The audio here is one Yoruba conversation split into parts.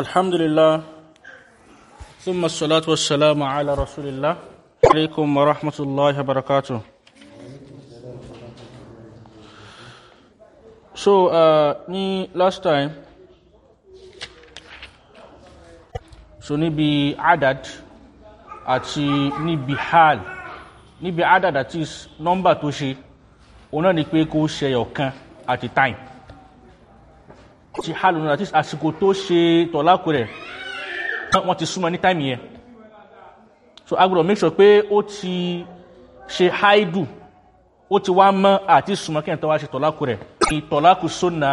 الحمد لله ثم الصلاة والسلام على رسول الله عليكم ورحمة الله وبركاته So, uh, ní last time, so níbi adad àti níbi hal, níbi adad àti nọ́mbà tó ṣe, òun náà ni pé kó ṣe ọ̀kan àti time ti hálù náà àti àsìkò tó ṣe tọ̀lákù rẹ̀ wọ́n ti súnmọ́ ní táìmì yẹn. So agbọ́dọ̀ make sure pé ó ti ṣe haidu ó ti wá mọ́ àti súnmọ́ kí ẹ̀ tó wá ṣe tọ̀lákù rẹ̀. Ní tọ̀lákù sóna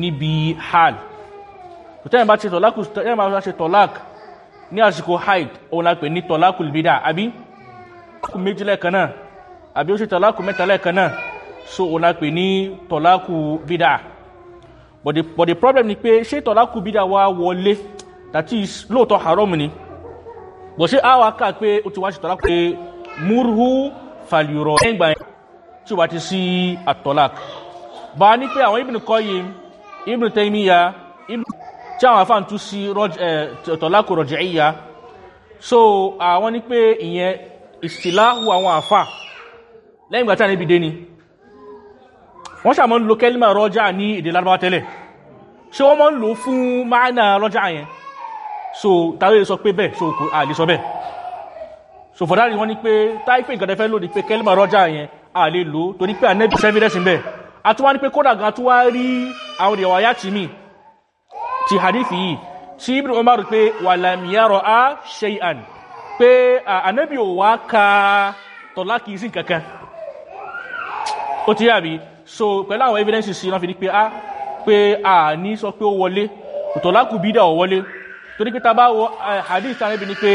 níbi hal tó tẹ́yìn bá ṣe tọ̀lákù ní àsìkò haid òun la pè ní tọ̀lákù bídà àbí? Tọ̀lákù méjì lẹ́ẹ̀kan náà àbí ó ṣe tọ̀lákù mẹ́ta lẹ́ẹ̀kan náà so òun la pè ní tọ̀lákù bídà but the but the problem ni pé ṣé tọ́lákù bídà wá wọlé. That is lóòótọ́ haram ni. But ṣé àwa kà pé ó ti wá ṣe tọ́lákù pé murhu falurọ ẹ̀yìn gbà yẹn tí ó bá ti sí àtọ́lák bá ní pé àwọn ibùn kọ́yìm ibùn tẹ́míya tí àwọn afáàn tún sí tọ́lákù rọ̀jẹ̀ ìyá so àwọn ní pé ìyẹn ìsìláhù àwọn àfà lẹ́yìn gbà tí a níbi dé ni wọ́n sàmọ́ ń lo kẹ́límà rọ́jà ní èdè lárúbá tẹ́lẹ̀. Ṣé wọ́n mọ́ ń lò fún máàna rọ́jà yẹn? So tàbí sọ pé bẹ́ẹ̀ so kò àlè sọ bẹ́ẹ̀. So for that reason wọ́n ní pé táìpé nǹkan tẹ́fẹ́ lò ní pé kẹ́límà rọ́jà yẹn àlè lò torí pé ànẹ́bí sẹ́fídẹ́sì ń bẹ̀. Àtúwá ní pé kódà gan tó wá rí àwọn ìwà yá tì mí ti hadithi yìí tí bá rí pé wà lámìyàrọ̀ á ṣe àn pé ànẹ́bí ò wá ka tọ̀lá kìí sí kankan ó ti yàbí so pẹ̀lú àwọn evidences sí náà fi ní pé a pé a ní sọ pé ó wọlé. Ìtọ̀lákù bídà ò wọlé. Tó ní pé tàbá wọ hadith tàbí bí ní pé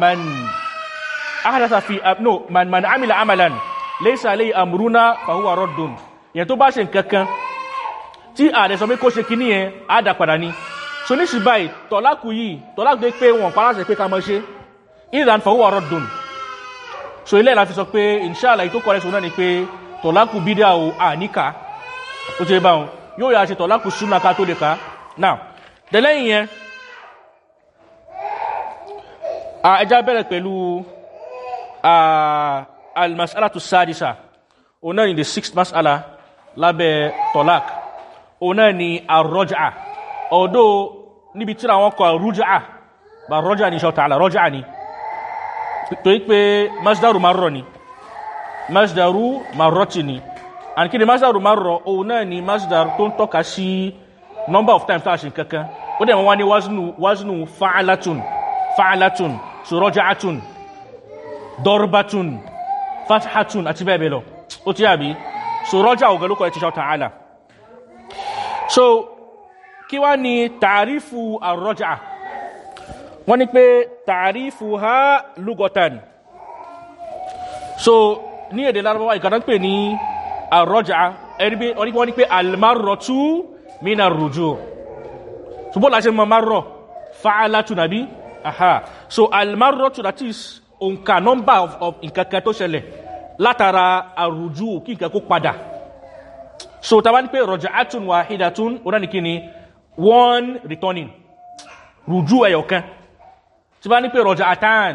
man ahadasa fi no man man amila amalan laysa alayhi amruna fa huwa raddun. Yẹn tó bá ṣe nǹkan kan tí a dẹ̀ sọ pé kó ṣe kíní yẹn á dà padà ní so ní ṣùgbọ́n tọ̀lákù yìí tọ̀lákù dé pé wọn paráṣẹ pé ká mọ́ ṣe. Ìdàn fa huwa raddun. So ilé ìlàfi sọ pé inshallah ìtó kọrẹ sọ náà ni pé tọ̀lákù bídá o àníkà ó ti bá wọn. Yóò yà ṣe tọ̀lákù súnà ká tó lè ká. Now dẹ̀lẹ́yìn yẹn ẹjá bẹ̀rẹ̀ pẹ̀lú almasala to sadisa. Òun náà ni the sixth masala lábẹ́ tọ̀lák òun náà ni arọ́jà ọ̀dọ́ níbi tí àwọn kọ rújà bá rọ́jà ní ṣọ́ta àlà rọ́jà ni. Torí pé masdaru marro ni masdaru marroti ni and kí ni masdaru marro òun náà ni masdar tó ń tọ́ka sí number of times tó a ṣe kankan ó dẹ̀ mọ́ wá ní waznu waznu fa'alatun fa'alatun suroja'atun dorbatun fathatun àti bẹ́ẹ̀ bẹ́ẹ̀ lọ. Ó ti yàbí suroja ògalúkọ̀ ẹ̀ ti ṣọ́ ta'ala. So kí wá ní tàrífù àrọ́jà wọ́n ní pé tàrífù ha lugotan so ní èdè larabawa ìkàtà ń pè ní àrọ́jà ẹni wọ́n ní pé almarrotu mina rujú ṣùgbọ́n láti mọ marro fa'alatu nabi. Aha. So almarrotu that is òǹkà number of, of nǹkan kan tó ṣẹlẹ̀ látara àrùjú kí nkan kó padà. So tàbá ní pé rọjà atun wahidatun ó náà ní kí ni? One returning. Rùjú ẹyọkan tí bá ní pé rọjà atan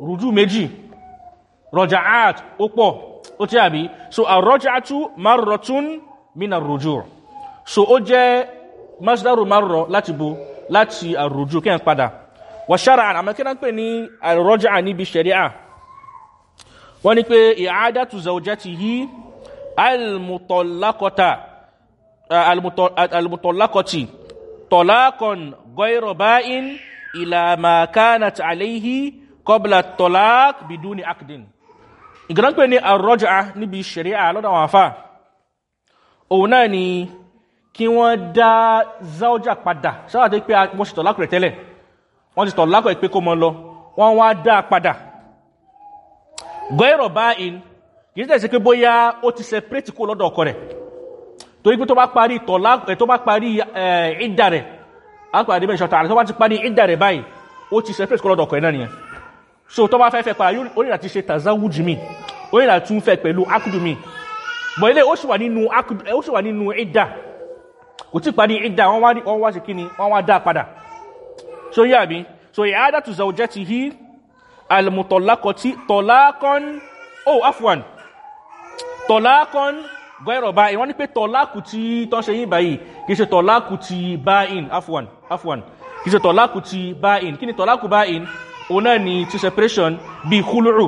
rùjú méjì rọjà at ó pọ̀ ó tí àbí. So àrọjà atu marrotun mina rùjú so ó jẹ́ masdaru marro láti bo láti àrùjú kí n padà. Wà ṣára àmọ́ kí n pè ní àrọjà níbi ṣẹ̀ríà wọ́n ní pé almutallaqata almutallaqati talaqan ghayra ba'in ila ma kanat alayhi qabla talaq biduni aqdin ìgbọ́n pé ní àrọ́jà níbi ṣẹ̀ríà lọ́dọ̀ àwọn afá òun náà ni kí wọ́n dá záọ́jà padà. Sáwà tó pé wọ́n sì tọ̀lákù rẹ̀ tẹ́lẹ̀? Wọ́n ti tọ̀lákù ẹ̀ pé kó mọ́ lọ. Wọ́n wá dá padà. Gọ́ẹ̀rọ̀ báyìí kìí tẹ̀sí pé bóyá ó ti separate kó lọ́dọ̀ ọkọ rẹ̀. Torí pé tó bá parí tọ̀lákù tó bá parí ìdá rẹ̀ àpàdé mẹ́rin ṣọ̀tà tó bá ti parí ìdá rẹ̀ báyìí ó ti separate kó lọ́dọ̀ ọkọ rẹ̀ so tó bá fẹ́ fẹ́ padà ó nílà ti ṣe tazawuj mi. Ó nílà tún fẹ́ pẹ̀lú akudu mi. Bọ̀ ilé ó sì wà nínú akudu ó sì wà nínú ìdá kò tí parí ìdá wọ́n wá wọ́n wá sí kí ni wọ́n wá dá padà. So yá bí so ìyáda tó zàwọ̀ jẹ́ ti hí almutọ̀lákọtí tọ̀lákọ́n oh afwan. Tọ̀lákọ́n gọ́ẹ̀rọ̀ báyìí wọ́n ní pé tọ̀lákù tí tọ́ ṣe yí báyìí kìí ṣe tọ̀lákù ti báyìn afwan afwan. Kìí ṣe tọ̀lákù ti báyìn kí ni tọ̀lákù báyìn náà ni ti separation bí kúlùrù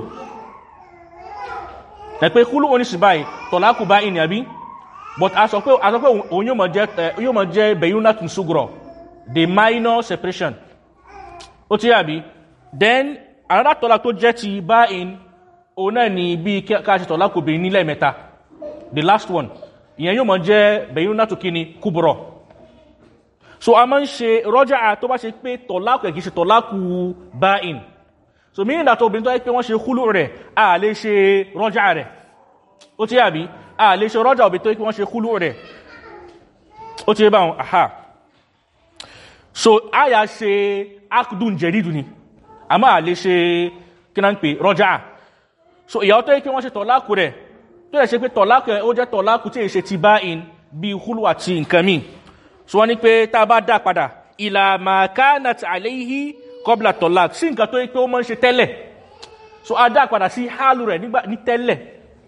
ẹ̀ pé kúlùrù sí báyìí tọ̀lákù báyìn ni àbí? But a sọ pé a sọ pé òun yóò mọ̀ jẹ́ yóò mọ̀ jẹ́ the minor separation. Ó ti yàbí then another tọ́lá tó jẹ́ ti báyìn òun náà ni bí káàṣì tọ́lá kò bèèrè nílẹ̀ mẹ́ta. The last one ìyẹn yóò mọ̀ jẹ́ bẹ̀yúnátùn kíni kúbùrọ̀ so a máa ń ṣe rọ́jà tó bá ṣe pé tọ́lá kò kìí ṣe tọ́lá kù báyìn so mí ìdàtọ̀ obìnrin tó yẹ pé wọ́n ṣe kúlù rẹ̀ a lè ṣe rọ́jà rẹ̀. Ó ti yàbí a lè ṣe rọ́jà òbí tó yẹ pé wọ́n ṣe kúlù rẹ̀. Ó ti yẹ báwọn? Aha. So a yà ṣe akdun jẹ̀rídù ni. A máa lè ṣe kí ń pè rọ́jà. So ìyàwó tó yẹ pé wọ́n ṣe tọ̀láàkù rẹ̀ tó tọ̀láàkù tọ̀láàkù so wọ́n ní pé tá a bá dá padà ìlà màkánà tí àléhí kọ́bla tọ̀láàk sí nǹkan tó yẹ pé ó máa ń ṣe tẹ́lẹ̀? So a dá padà sí hálù rẹ̀ nígbà ní tẹ́lẹ̀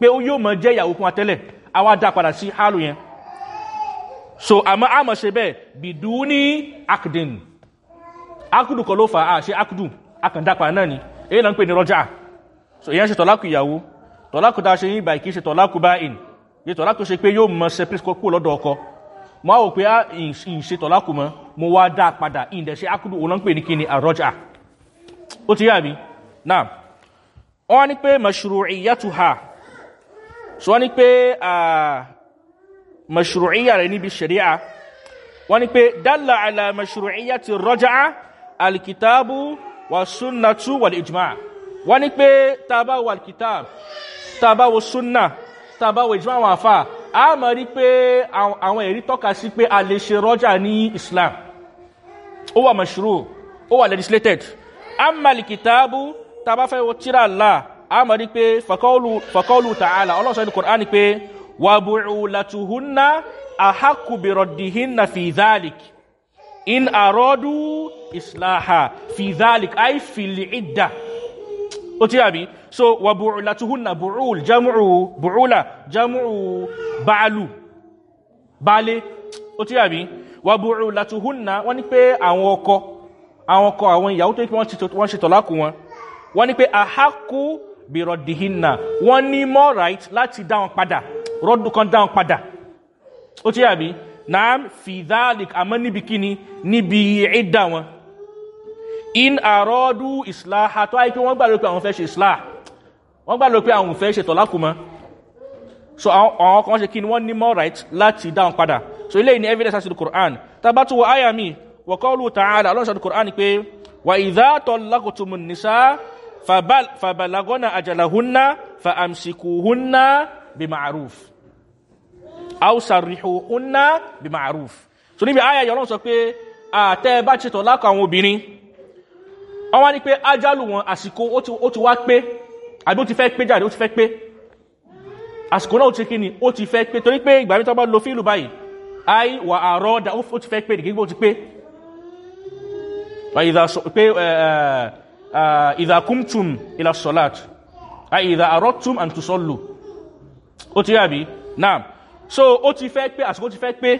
pé ó yóò máa jẹ́ ìyàwó fún wa tẹ́lẹ̀. A wá dá padà sí hálù yẹn. So àmọ́ àmọ́ ṣe bẹ́ẹ̀ bìdú ní akdin. Akudu kọ ló fà á ṣe akudu akàndápa náà ni. Èyí náà ń pè ní rọjà. So ìyẹn ṣe tọ́lákù ìyàwó. Tọ́lákù tá a ṣe yín báyìí kì í ṣe tọ́lákù bá in yẹ tọ́lákù ṣe pé yóò mọ separate kó lọ́dọ̀ ọkọ mo á wò pé ìn ṣe tọ́lákù mọ́. Mo wá dá padà ìn dẹ̀ ṣe akudu òun náà ń pè ní kíni àrọ́jà. Ó ti yá mi náà wọ́n ní pé mashru'iyyatuha so wọ́n ní pé mashru'iyya rẹ̀ níbi sharia wọ́n ní pé dalla ala mashru'iyyati rọ́jà alkitabu wa sunnatu wal ijma wọ́n ní pé wà alkitab tàbá wo sunna tàbá wo ijma wọn àfà a mọ̀ rí pé àwọn ẹ̀rí tọ́ka sí pé a lè ṣe rọ́jà ní islam. Ó wà mashru ó wà legislated. Amma alkitabu tàbá fẹ́ wo tíra Allah a mọ̀ rí pé fakọ́lù ta'ala ọlọ́sọ̀ ní pé wà idda ó tí àbí so wà bu'ulatuhunna bu'ul jam'u bu'ula jam'u ba'alu baálé ó tí àbí wà bu'ulatuhunna wọ́n ní pé àwọn ọkọ àwọn ọkọ àwọn ìyàwó tó wọ́n ṣe tọ̀lákù wọn wọ́n ní pé bi raddihinna wọ́n ní more right láti dá padà rọ́dù kan dá padà. Ó tí àbí naam fi dhalik àmọ́ níbi kíni? Níbi ìdá wọn in àrọ́dú ìsìláha tó àìkí wọ́n gbà ló pé àwọn fẹ́ ṣe ìsìláà wọ́n gbà ló pé àwọn fẹ́ ṣe tọ̀lákùmọ́ so àwọn kan ṣe kíni wọ́n ní more right láti dáhùn padà. So ilé ní evidence láti quran. Tabatu wa aya mi wa qawlu ta'ala ọlọ́run ṣàdù quran pé tallaqtumun nisa fabalagona ajalahunna fa amsikuhunna bi ma'ruf aw sarrihuhunna bi ma'ruf so níbi yìí ọlọ́run sọ pé àtẹ́ bá ṣe tọ̀lákù àwọn obìnrin wọ́n wá ní pé ájálù wọn àsìkò ó ti wá pé. Àbí ó ti fẹ́ pé jáde ó ti fẹ́ pé. Àsìkò náà ó ti kí ni? Ó ti fẹ́ pé. Torí pé ìgbà mítọ́ bá lo fíìlù báyìí ai wà àrọ́dà ó ti fẹ́ pé nìgbà ó ti pé. Ìdàkúmtùm ilà sọ́lát ìdà tùsọ́lù ó ti yàbí náà so ó ti fẹ́ pé àsìkò ti fẹ́ pé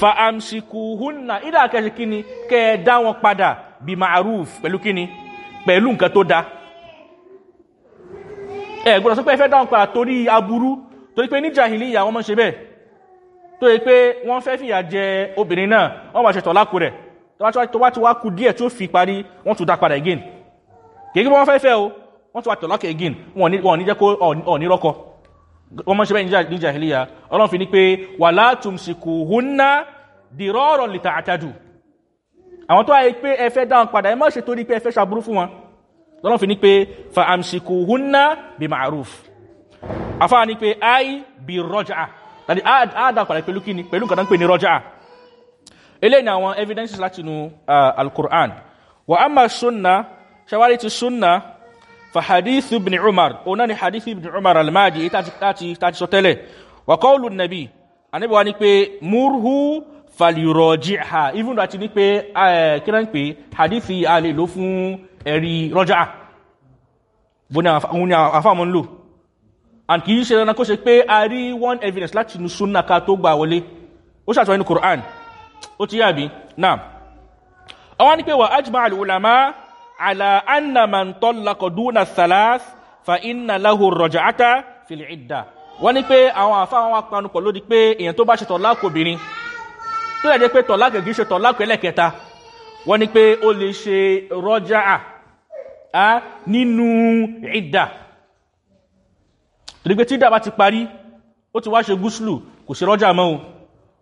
fa amsikuhunna ìdá kẹsì kí ni? Kẹ dá wọn padà bí ma'aruf pẹ̀lú kíni? Pẹ̀lú nǹkan tó dá ẹ gbọ́dọ̀ sọ pé ẹ fẹ́ dá wọn padà torí aburú. Torí pé ní jahiliya wọ́n mọ́ ṣe bẹ́ẹ̀. Tó yẹ pé wọ́n fẹ́ fìyà jẹ obìnrin náà wọ́n wà ṣe tọ̀lákù rẹ̀. Tó wá ti wá kú díẹ̀ tí fi parí wọ́n tún dá padà again. Kìí wọ́n fẹ́ fẹ́ o wọ́n tún wá tọ̀lákù again. Wọ́n ní jẹ́ kó ọ̀ní rọ́kọ. Wọ́n mọ́ ṣe bẹ́ẹ̀ ní jahiliya. Ọlọ́run fi ní pé wala tumsikuhunna diraran lita'tadu àwọn tó ayé pé ẹ fẹ́ dáhùn padà ẹ má ṣe torí pé ẹ fẹ́ ṣàbúrú fún wọn. Lọ́nà fi ní pé fa amsikuhunna bi ma'ruf afá ní pé ai bi rọ́jà tàbí àádá padà pẹ̀lú kíni? Pẹ̀lú nǹkan pè ní rọ́jà eléyìí ni àwọn evidences láti inú al-Qur'an. Wa amma sunna ṣawari ti sunna? Fa hadith ibn umar ona ni hadith ibn umar al-madi tàti sọ tẹ́lẹ̀. Wa qawlu nabi anabi wa ni pé murhu falirọ̀jì ha even though àti ní pé kí náà ń pè hadithi a lè lò fún ẹ̀rí rọ́jà. Ní àwọn afáàmọ́ ń lò. And kìí ṣe ẹranko ṣe pé a rí one evidence láti inú sunna ká tó gbà wọlé. Ó ṣàtúwà ní quran. Ó ti yàbí náà àwọn ní pé wà ajma al'ulama ala anna man tọ́lakọ̀ dúnà salas fa inna lahu rọ̀jàátà fil idda wọ́n ní pé àwọn àfáwọn wa panupọ̀ lódi pé èèyàn tó bá ṣe tọ̀lákò obìnrin tó jẹ́ pé tọ̀lákò kìí ṣe tọ̀lákò ẹlẹ́kẹta wọ́n ní pé ó lè ṣe rọ́jà á nínú ìdá torí pé tí ìdá bá ti parí ó ti wá ṣe gúúsùlù kò sí rọ́jà mọ́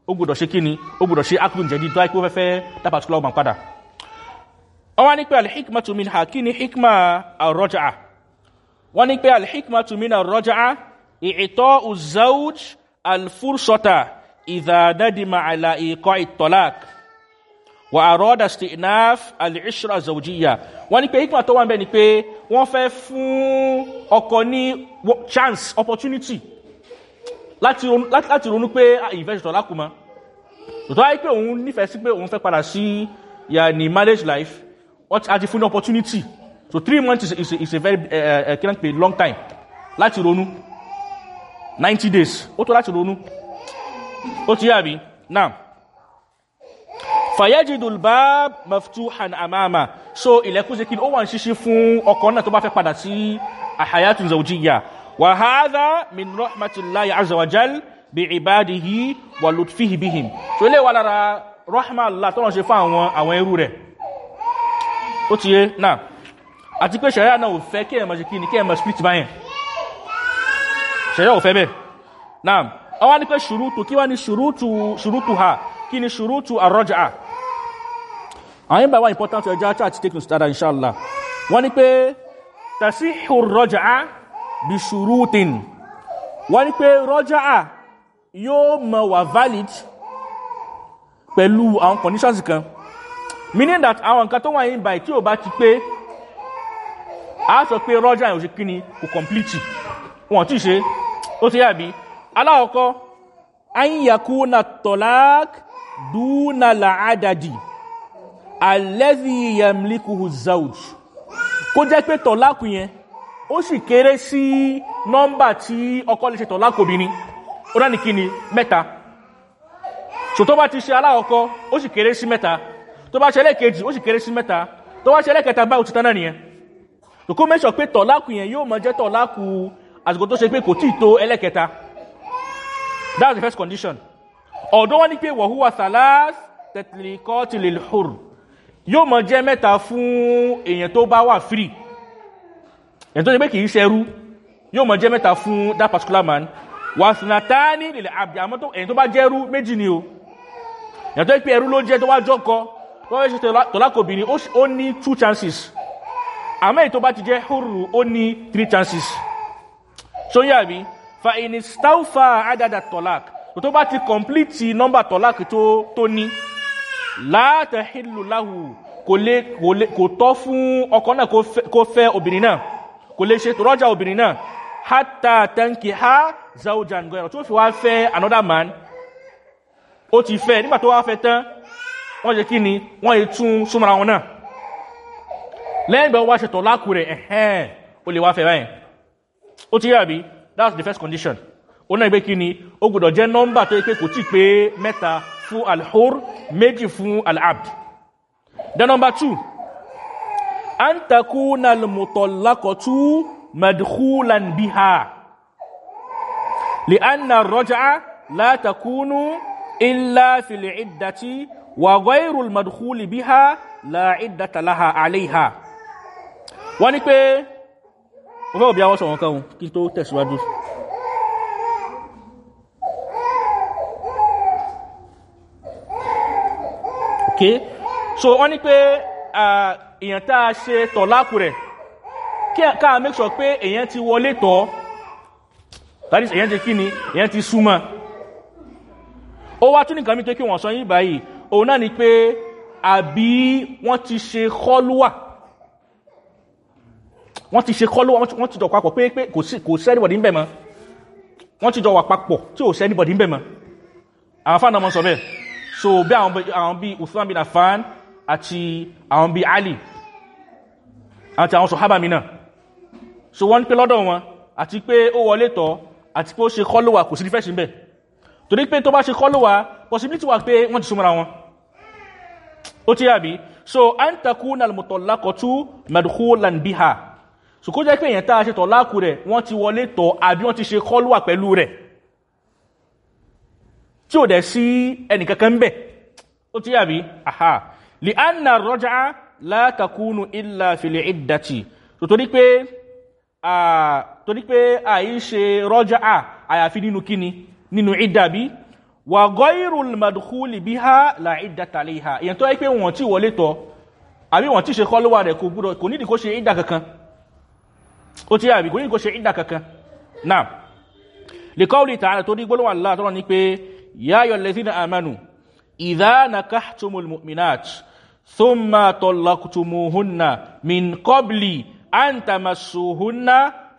ó gbọ́dọ̀ ṣe kíni ó gbọ́dọ̀ ṣe akùn jẹ̀dí tó àìpé fẹ́fẹ́ dá particular padà. Wọ́n wá ní pé alhikmatu min ha kí ni hikma arọ́jà wọ́n ní pé alhikmatu min arọ́jà ìtọ́ uzauj alfursota ìdádádìmà àlà ìkọ́ ìtọ́lák wà àrọ́dà stinaf alìṣra zaujiya wọ́n ní pé hikma tó wà ń ni pé wọ́n fẹ́ fún ọkọ̀ ní chance opportunity láti ronú pé ìfẹ́ ṣètò lákùnmá tó wáyé pé òun nífẹ̀ẹ́ sí pé òun fẹ́ padà sí yà ní marriage life. Wọ́n ti fún ní opportunity. So three months is, is, is a very uh, uh, long time. Láti ronú. 90 days. Ó tó láti ronú ó ti yàbí náà fàyájìdùl bá maftuhan amama. So ilẹ̀kùn sí kí ó wà ń ṣíṣí fún ọkọ̀ náà tó bá fẹ́ padà sí àhàyàtùn zaujiya wà háàdá min rahmatullahi azawajal bí ibadihi wà lutfihi bihim. So ilé wà lára rahmatullah tó wọ́n ṣe fún àwọn àwọn irú rẹ̀. Ó ti yé? Náà àti pé ṣẹ̀yà náà ò fẹ́ kí ẹ̀mọ̀ kí ni? Kí ẹ̀mọ̀ split báyẹn. Ṣẹ̀yà ò fẹ́ bẹ́ẹ̀. Náà ọwá ní pé ṣùrútù kí wá ní ṣùrútù ha? Kí ni ṣùrútù àrọ́jà àwọn wá important ẹjá àti take note inṣáàlá wọ́n ní pé tàṣí rọ́jà bí ṣùrútìn wọ́n ní pé valid pẹ̀lú àwọn conditions kan. Meaning that àwọn nǹkan tó wà yìnbà tí ò bá ti pé a sọ pé rọ́jà yóò ṣe kí ni complete. Wọ́n tí ṣe. Ó ti yàbí aláwọ̀kọ́ ayyakú na tọ́lák dúnà la'adadi alẹ́zí yamlikuhu zauj kó jẹ́ pé tọ́lákù yẹn ó sì kéré sí nọ́mbà tí ọkọ lè ṣe tọ́lákù obìnrin. Ó dá ní kí ni mẹ́ta. So tó bá ti ṣe aláwọ̀kọ́ ó sì kéré sí mẹ́ta. Tó bá ṣe ẹlẹ́kejì ó sì kéré sí mẹ́ta. Tó bá ṣe ẹlẹ́kẹta bá òtítà náà nìyẹn? Tó kó mẹ́sọ̀ pé tọ́lákù yẹn yóò mọ jẹ́ tọ́lákù àsìkò tó ṣe pé kò tí tó ẹlẹ́kẹta that's the first condition. Ọ̀dọ́ wọ́n ní pé wọ̀húwà salas tẹ̀tìlìkọ́ ti lè hùr yóò mọ jẹ́ mẹ́ta fún èèyàn tó bá wà free. Èèyàn tó ṣe pé kìí ṣẹrú yóò mọ jẹ́ mẹ́ta fún that particular man. Wà sinatani lè àbí àmọ́ tó èèyàn tó bá jẹ́rú méjì ni o. Èèyàn tó ṣe pé ẹrú ló jẹ́ tó wá jọ́kọ tó wá ṣe tọ́lákòbìnrin ó ní two chances. Àmọ́ èyí tó bá ti jẹ́ hùrù ó ní three chances. So yà mí fa in staufa adada tolak tó bá ti complete number tolak tó ní láti hìlù láhù kò tọ́ fún ọkọ náà kó fẹ́ obìnrin náà. Kò lè ṣe rọ́jà obìnrin náà. Hátà tẹ́ǹkì ha zaujan gọ́ẹ̀rọ tó fi wá fẹ́ another man ó ti fẹ́ nígbà tó wá fẹ́ tán wọ́n ṣe kí ni? Wọ́n yìí tún súnmọ́ra wọn náà. Lẹ́yìn ìgbà wá ṣe tọ́lákù rẹ̀ ẹ̀hẹ́n ó lè wá fẹ́ báyìí. Ó ti yàbí that's the first condition. Ó náà gbé kí ni ó gbọdọ̀ jẹ́ nọ́mbà tó yẹ pé kò tí pé mẹ́ta fún alhur méjì fún alabd. Then number two an takuna almutallaqatu madkhulan biha. Li anna ar-raj'a la takunu illa fil iddati wa ghayru almadkhul biha la iddata laha alayha. Wani pé mo fẹ́ òbí àwọn sọ̀rọ̀ kan kí tó tẹ̀síwájú. Ok so wọ́n ní pé èyàn tá a ṣe tọ̀láàkù rẹ̀ káà make sure pé èyàn ti wọlé tọ́. That is èyàn ti kí ni? Èyàn ti súnmọ́ ó wá tún nìkan mi tó kí wọ́n sọ yí báyìí. Òun náà ni pé àbí wọ́n ti ṣe kọlùwà wọ́n ti ṣe kọlùwà wọ́n ti jọ papọ̀ pé pé kò sẹ́nìbọ̀dì ń bẹ̀ mọ́. Wọ́n ti jọ wà papọ̀ tí ò sẹ́nìbọ̀dì ń bẹ̀ mọ́. Àwọn fáànà mọ́ sọ bẹ́ẹ̀. So bí àwọn bí- usman bin afan àti àwọn bí ali àti àwọn sọ̀hábà mi náà. So wọ́n ń pé lọ́dọ̀ wọn àti pé ó wọlé tọ́ àti pé ó ṣe kọ́lùwà kò sí dífẹ́sì ń bẹ̀ torí pé tó bá ṣe kọ́lùwà possibility wà pé wọ́n ti súnmọ́ra wọn. Ó ti yàbí so an takuna almutallaqatu biha so kó jẹ́ pé èyàn tá a ṣe tọ̀láàkù rẹ̀ wọ́n ti wọlé tọ̀ àbí wọ́n ti ṣe kọ́lùwà pẹ̀lú rẹ̀. Tí ò dẹ̀ sí ẹnìkankan ń bẹ̀. Ó ti yàbí aha. Li anna rọ́jà látàkúnù illa iddati. So torí pé àyí ṣe rọ́jà àyàfi nínú kíni? Nínú ìdàbí wà gọ́ìrù tọ̀ àbí wọ́n ti ṣe kọ́lùwà rẹ̀ kò nídìí kó ṣe ìdà kankan ó ti àbí kò ní kò ṣe ìdá kankan. Náà lè kọ́ òlì tààrà tó ní gbólóhùn allah tọ́rọ ni pé yáyọ̀ lẹ́sìn àmánu ìdána káàtùmùl mùmìnàt thumma tọ́lọ́kùtùmùhùnà min kọ́bìlì àǹtàmàṣùhùnà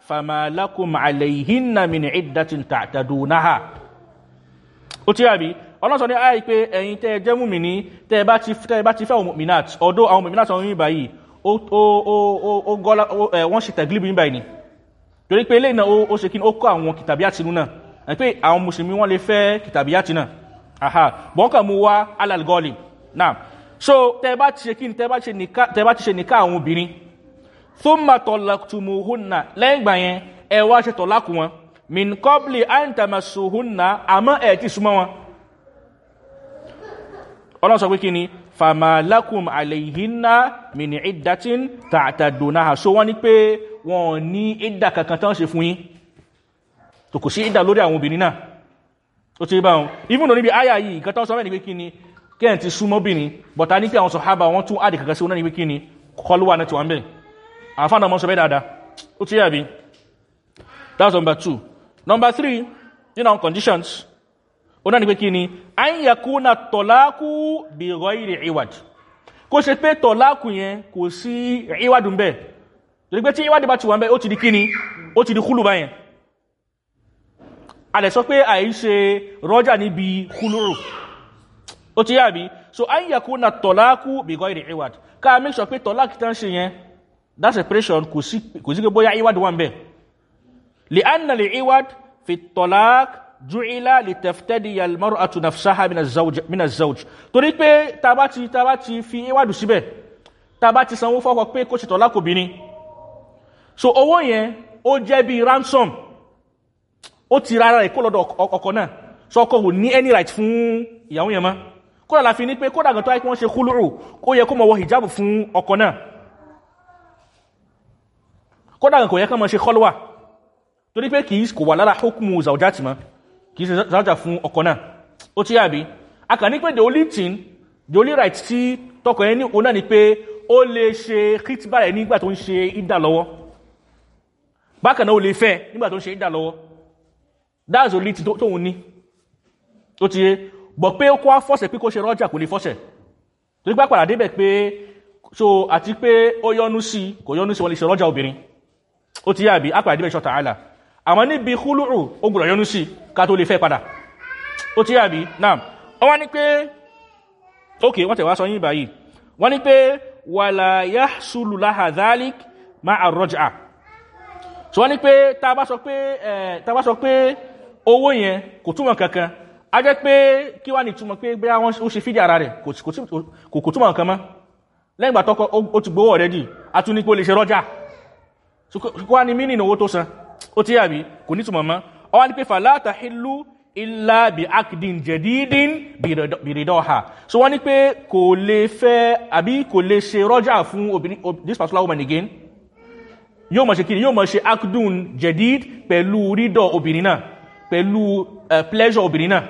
famalakum alayhinna min iddatin ta'tadunaha. Ó ti ọlọ́sọ̀ ní àìpé ẹ̀yin tẹ́ jẹ́ mùmìnì tẹ́ bá ti fẹ́ òmùmìnàt ọ̀dọ́ àwọn mùmìnàt ọ̀run yìí wọ́n ṣe yìí báyìí ni. Torí pé eléyìí náà ó ṣe kí ó kọ́ àwọn kìtàbíyàtì náà. Ẹ̀ pé àwọn mùsùlùmí wọ́n lè fẹ́ kìtàbíyàtì náà. Aha bọ́ǹkà mú wá alàlgọ́ọ̀lì náà so tẹ́ bá ti ṣe kí ni tẹ́ bá ti ṣe nìka tẹ́ bá ti ṣe nìka àwọn obìnrin thumma tọ̀làtùmùhùnà lẹ́yìn ìgbà yẹn ẹ wá ṣe tọ̀lákù wọn. Min kọ́bli àǹtàmàṣùhùnà àmọ́ ẹ̀ ti súnmọ́ wọn. Ọlọ́run sọ pé kí ni famalakum alayhinna min iddatin ta'tadunaha. So wọ́n ní pé wọ́n ní ìdà kankan tán ṣe fún yín. Tó kò sí ìdà lórí àwọn obìnrin náà. Ó ti bá wọn. Even though níbi àyà yìí nǹkan tán sọ mẹ́rin pé kí ni kẹ́hìn ti súnmọ́ bìnrin bọ̀tá ní pé àwọn sọ̀hábà wọ́n tún àdì kankan sí wọn náà ní pé kí ni kọluwa náà ti wà ń bẹ̀ àwọn fáwọn ọmọ sọ bẹ́ẹ̀ dáadáa. Ó ti yà bí that's number two. Number three nínú àwọn conditions ó náà ni pé kí ni? Àyìnyàkúnà tọ̀láàkú bí rọ ìrì ìwàdì kó ṣe pé tọ̀láàkú yẹn kò sí ìwàdù ń bẹ̀. Torí pé tí ìwàdì bá ti wà ń bẹ̀ ti di kí ni? Ó ti di kúlù a lè sọ pé àì ṣe rọ́jà níbi ti yà bí so àyìnyàkúnà tọ̀láàkú bí rọ ìrì ìwàdì ká make sure pé tọ̀láàkú tán ṣe yẹn that separation kò sí pé bóyá ìwàdì wà ń bẹ̀. Lè ànà lè ìwàdì fi tọ̀láàkú ju'ila li taftadi yalmaru atu nafsaha mina zawj. Torí pé taba ti taba ti fi iwadu síbẹ̀ taba ti sanwó fọ́kọ pé kó ṣe tọ́lá kò so owó yẹn ó jẹ́ bí ransom. Ó ti rárá rẹ̀ kó lọ́dọ̀ ọkọ náà. So ọkọ kò ní any right fún ìyàwó yẹn mọ́. Kódà la fi ní pé kódà gan tó wáyé pé wọ́n ṣe kúlùrù ó yẹ kó mọ wọ hijabu fún ọkọ náà. Kódà gan kò yẹ kó mọ ṣe kọ́lùwà torí pé kì í kò wà lára hukumu zawjati mọ́ kìí ṣe zauja fún ọkọ náà. Ó tí yàbí. A kà ní pé the only thing the only right tí tọkọ yẹn ní òun náà ni pé ó lè ṣe kìtìbà rẹ̀ nígbà tó ń ṣe ìdá lọ́wọ́. Bákan náà ó lè fẹ́ nígbà tó ń ṣe ìdá lọ́wọ́. That's the only thing tó- tóun ní. Ó ti yé. Bọ̀ pé ó wá fọ́sẹ̀ pé kó ṣe rọ́jà kò lè fọ́sẹ̀ torí pé àpàdà débẹ̀ pé so àti pé ó yọnu sí kò yọnu sí wọn lè ṣe rọ́jà obìnrin. Ó ti yàbí. Àpàdé bẹ̀ ṣọ́ta àlà àmọ́ níbi húlùrù ó gbọ́dọ̀ yọnú sí ká tó lè fẹ́ padà. Ó ti yàbí náà wọ́n wá ní pé ok wọ́n tẹ̀wá sọ yín báyìí. Wọ́n ní pé wàlà yá sùlù láhà dhalik má àrọ́jà so wọ́n ní pé tá a bá sọ pé owó yẹn kò túmọ̀ kankan a jẹ́ pé kí wá ní túmọ̀ pé bí wọ́n ṣe fídí ara rẹ̀ kò túmọ̀ nǹkan mọ́. Lẹ́yìn ó- ti gbowó ọ̀rẹ́dì a tún ní pé ó lè ṣe rọ́jà. Kó wá ní mínì owó tó san ó tí àbí? Kò ní túnmọ̀ mọ́. Ọ wá ní pé fàlátà hìlú ilá bí akidin jẹ̀dídín bìrìdọ́ha so wọ́n ní pé kò lè fẹ́ àbí kò lè ṣe rọ́jà fún obìnrin ob- this particular woman again. Yóò mọ̀ ṣe kí ni yóò mọ̀ ṣe akidun jẹ̀díd pẹ̀lú rídọ̀ obìnrin náà pẹ̀lú eh, pleasure obìnrin náà.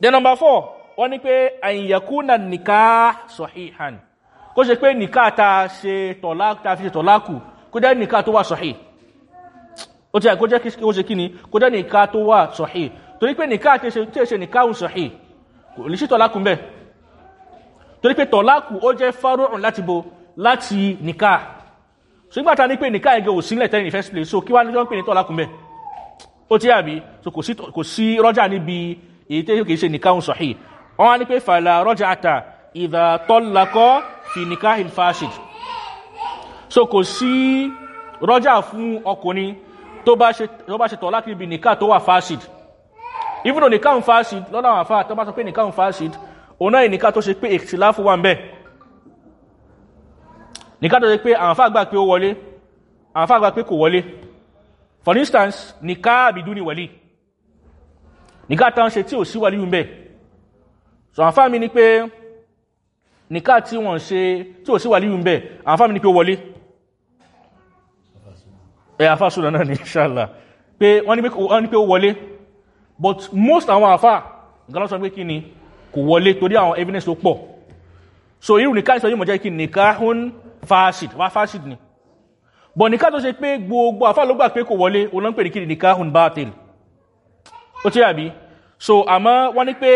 Then number four wọ́n ní pé àyìnyẹ̀kúnà nìka sọ̀híhàn kó ṣe pé nìka ta ṣe tọ̀lá ta fi ṣe tọ̀láàkù kó jẹ́ nìka tó wà ó ti àkójẹ́ kí ó ṣe kí ni? Kó jẹ́ nìka tó wà sọ̀hí torí pé nìka tí è ṣe nìka ń sọ̀hí kò lè ṣe tọ̀láàkù mbẹ́ torí pé tọ̀láàkù ó jẹ́ fárọ̀rùn láti bo láti nìka. Ta ní pé nìka ẹgẹ ò sílẹ̀ tẹ́lẹ̀ the first place so kí wá ní wọ́n pè ní tọ̀láàkù mbẹ́ ó ti àbí? So kò sí rọ́jà níbi èyí tí kìí ṣe nìka ń sọ̀hí wọ́n wá ní pé fàlà rọ́jà àtà ìdá tọ́lákọ́ fi nìkáhìn fásit so kò sí rọ́jà fún ọkùnrin tó bá ṣe tọ̀ láti ibi nìká tó wà fásit even though nìká ń fásit lọ́dọ̀ àwọn àfáà tó bá sọ pé nìká ń fásit òun náà nìká tó ṣe pé ìtìláfù wà ń bẹ̀ nìká tó ṣe pé àwọn gbà for instance nìká àbìdú ni wẹ̀lì nìká tán ṣe tí ò sí so àwọn àfáà mi ni pé nìká tí wọ́n ṣe tí ò sí pé ó wọlé ẹ̀ àfáà sùnà náà ní ṣàlá pé wọ́n ní pé ó wọlé. But most àwọn àfáà nǹkan lọ́sọ pé kí ni kò wọlé torí àwọn evidence tó pọ̀. So irú nìká ìsọ yìí mọ̀ jẹ́ kí nìká hún fásit wá fásit ni. But nìká tó ṣe pé gbogbo àfáà ló gbà pé kò wọlé òun pè ní kí nìká hún bátil. Ó tí àbí? So àmọ́ wọ́n ní pé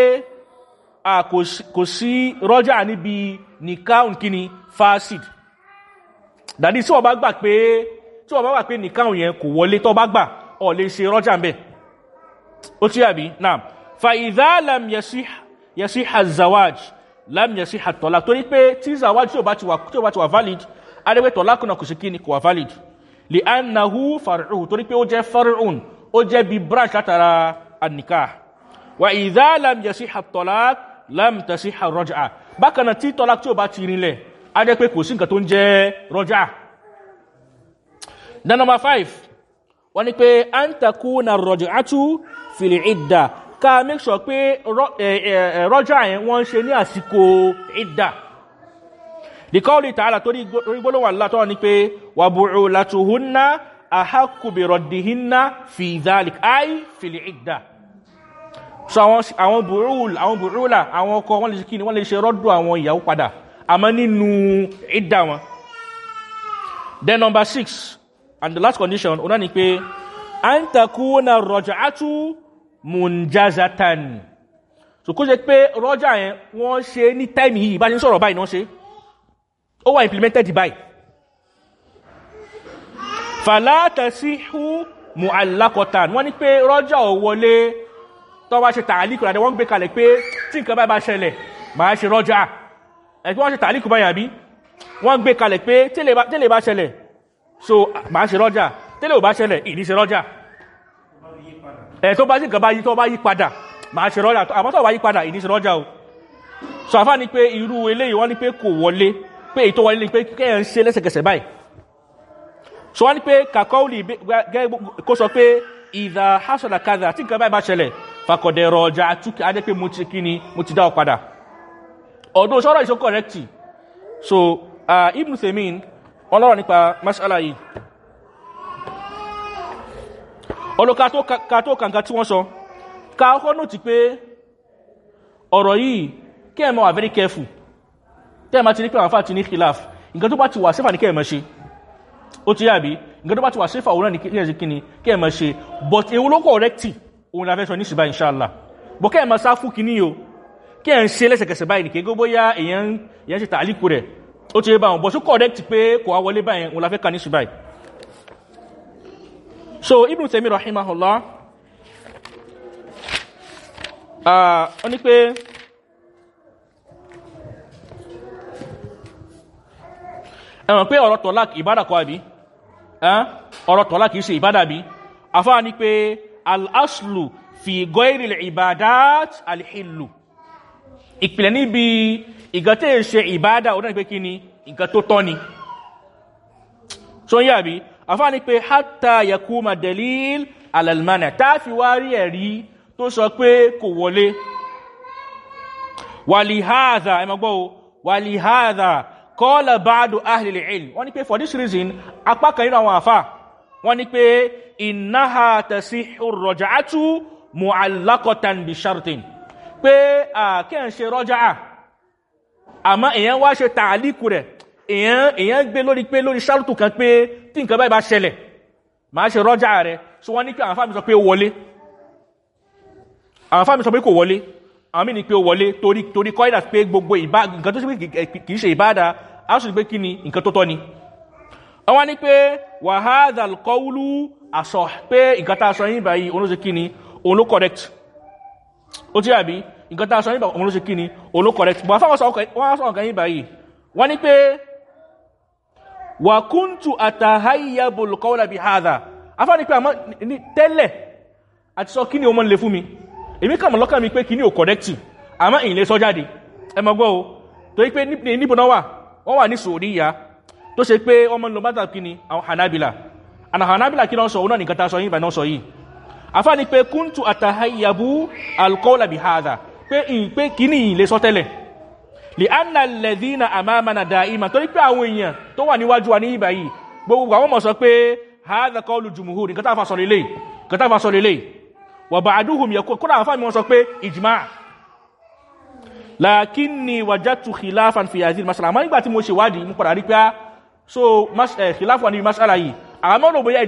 kò sí rọ́jà níbi nìká hún kí ni fásit dàdí wọ́n bá gbà pé tí wọ́n bá gbà pé nìká hún yẹn kò wọlé tó bá gbà ọ̀ lè ṣe rọ́jà ń bẹ̀. Ó tí àbí? Náà fa ìdá lam yẹsí hazawaj lam yẹsí hatọ́lá torí pé tí zawaj tí ó bá ti wà tí ó bá ti wà valid adéwé tọ́lá kùnà kò sí kí ni kò wà valid. Lè anahu faruhu. Torí pé ó jẹ́ faruhun ó jẹ́ bí branch látara annika wa ìdá lam yẹsí hatọ́lá lam bákan náà tí tọ́lá tí ó bá ti rinlẹ̀ adé pé kò sí nǹkan tó ń jẹ́ rọ́jà then number five wọ́n ní pé antakuna rọ̀jò átú fìlì ìdá ká make sure pé rọ́jà yẹn wọ́n ṣe ní àsìkò ìdá dìkọ́ọ̀lì tààlà torí gbólówó àlátọ́ ni pé wà bùrù látùhúnná àhákùbìrọ̀dìhínná fi ìdálì áì fìlì ìdá so àwọn bùrùl àwọn bùrùlà àwọn ọkọ̀ wọ́n lè ṣe kíni wọ́n lè ṣe rọ́dù àwọn ìyàwó padà. Àmọ́ nínú ìdá wọn. Then number and the last condition ọ̀nà ni pé an takuna rọ̀jàátú munjazatan. So kó jẹ́ pé rọ́jà yẹn wọ́n ṣe ní táìmì yìí bá ṣe ń sọ̀rọ̀ báyìí náà ṣe. Ó wà implemented sí hú mu'allakotan wọ́n ní pé rọ́jà ò wọlé. Tó bá ṣe tààlíkù rẹ̀ wọ́n gbé kalẹ̀ pé tí nǹkan báyìí bá ṣẹlẹ̀ máa ṣe rọ́jà. Ẹ̀kí wọ́n ṣe tààlíkù báyìí àbí? Wọ́n gbé kalẹ̀ pé tẹ́lẹ̀ bá ṣẹlẹ̀ so máa ṣe rọ́jà tẹ́lẹ̀ ò bá ṣẹlẹ̀ ìní ṣe rọ́jà ẹ̀ tó bá sí nǹkan bá yí tó bá yí padà máa ṣe rọ́jà àmọ́ tó bá yí padà ìní ṣe rọ́jà o. So àfá ni pé irú eléyìí wọ́n ní pé kò wọlé. Pé èyí tó wọlé ni pé ń ṣe lẹ́sẹ̀kẹsẹ̀ báyìí. So wọ́n ní pé kàkọ́ọ̀lì kó sọ pé ìdá hasọ̀dà kadà tí nǹkan báyìí bá ṣẹlẹ̀ fakọ̀dẹ̀ rọ̀jà túkì adé pé mo ti kí ni mo ti dá ọ padà. Ọdún sọ́rọ̀ ìṣó kọ̀rẹ́kì so uh, ibn semin wọ́n lọ́rọ̀ nípa masala yìí. Olùka tó kànká tí wọ́n sọ. Ká ọkọ́ nù ti pé ọ̀rọ̀ yìí kí ẹ̀mọ́ wà very careful. Tí ẹ̀mọ́ ti ní pé àwọn afá ti ní khilaf. Nǹkan tó bá ti wà sífà ní kí ẹ̀mọ́ ṣe. Ó ti yàbí nǹkan tó bá ti wà sífà òun náà ní kí ẹ̀mọ́ ṣe but ewu ló correcti òun la fẹ́ inshallah. But kí ẹ̀mọ́ sá fún kìíní o. Kí ẹ̀ ń ṣe lẹ́sẹ̀kẹsẹ̀ báyìí ní kégo bóyá èèyàn ó ti bá wọn bọ̀ sí correct pé kò wá wọlé báyìí òun la ní ṣìbá so ibn tèmi rahimahullah ó ní pé ẹ̀wọ̀n pé ọ̀rọ̀ tọ́lák ìbádà kọ́ àbí? Ọ̀rọ̀ tọ́lák kìí ṣe ìbádà bí afá ní pé al-aslu fi gọ́ìrì ìbádàt al-hillu. Ìpìlẹ̀ níbi ìgbà tí è ṣe ìbádà ó náà pé kí ni? Nǹkan tó tọ́ ni. So ń yàbí afá ní pé hátà yakuma delil alalmana táàfi wá rí ẹ̀rí tó sọ pé kò wọlé. Wàlìháàdà ẹmọgbọ́ wàlìháàdà kọ́ọ̀lá báàdù ahlìlì il wọ́n ní pé for this reason apá kan nínú àwọn àfá wọ́n ní pé ìnáha ń àmọ́ èyàn wá ṣe tààlíkù rẹ̀. Èyàn gbé lórí pé lórí ṣárùtù kan pé tí nǹkan báyìí bá ṣẹlẹ̀ máa ṣe rọ́jà rẹ̀. So wọ́n ní pé àwọn fámi sọ pé ó wọlé. Àwọn fámi sọ pé kò wọlé. Àwọn mí ní pé ó wọlé torí torí kọ́ìdà pé gbogbo ìbá nǹkan tó ṣe pé kìí ṣe ìbáda a sì pé kí ni nǹkan tó tọ́ ni. Àwọn ní pé wàhálà kọ́wúlú àsọ pé nǹkan tá a sọ yín báyìí òun ló ṣe kí ni? Òun ló correct. Ó tí àbí nǹkan tá a sọ nígbà òun ló ṣe kí ni òun ló correct. Bọ̀ afáwọn sọ̀rọ̀ kan yín báyìí. Wọ́n ní pé wà kúntù àtàháyà bolùkọ́wọ́lá bí afá ní pé àmọ́ ní tẹ́lẹ̀ àti sọ kí ni o mọ́ lè fún mi. Èmi kàmọ̀ lọ́kàn mi pé kí ni ò correct. Àmọ́ ìlé sọ jáde. Ẹ mọ̀ gbọ́ o. Torí pé níbo náà wà? Wọ́n wà ní sòríyà tó ṣe pé wọ́n mọ́ lọ bá kí ni àwọn hanabila. Àna hanabila kí náà sọ? Òun náà nìkan ta sọ yìí bá náà sọ yìí. Afá ní pé kúntù àtàháyàbú alkọ́ọ̀lá bí hádà pé ìpé kí ni ìlé sọ tẹ́lẹ̀. Lè anna lẹ́dínà àmàmànà dà ìmà torí pé àwọn èèyàn tó wà níwájú wa ní ìbà yìí gbogbo àwọn mọ̀ sọ pé hádà kọlu jùmùhù nǹkan tá masala àmọ́ nígbà tí mo ṣe wádìí mo padà rí pé níbi masala yìí. Àwọn mọ́rọ̀ bóyá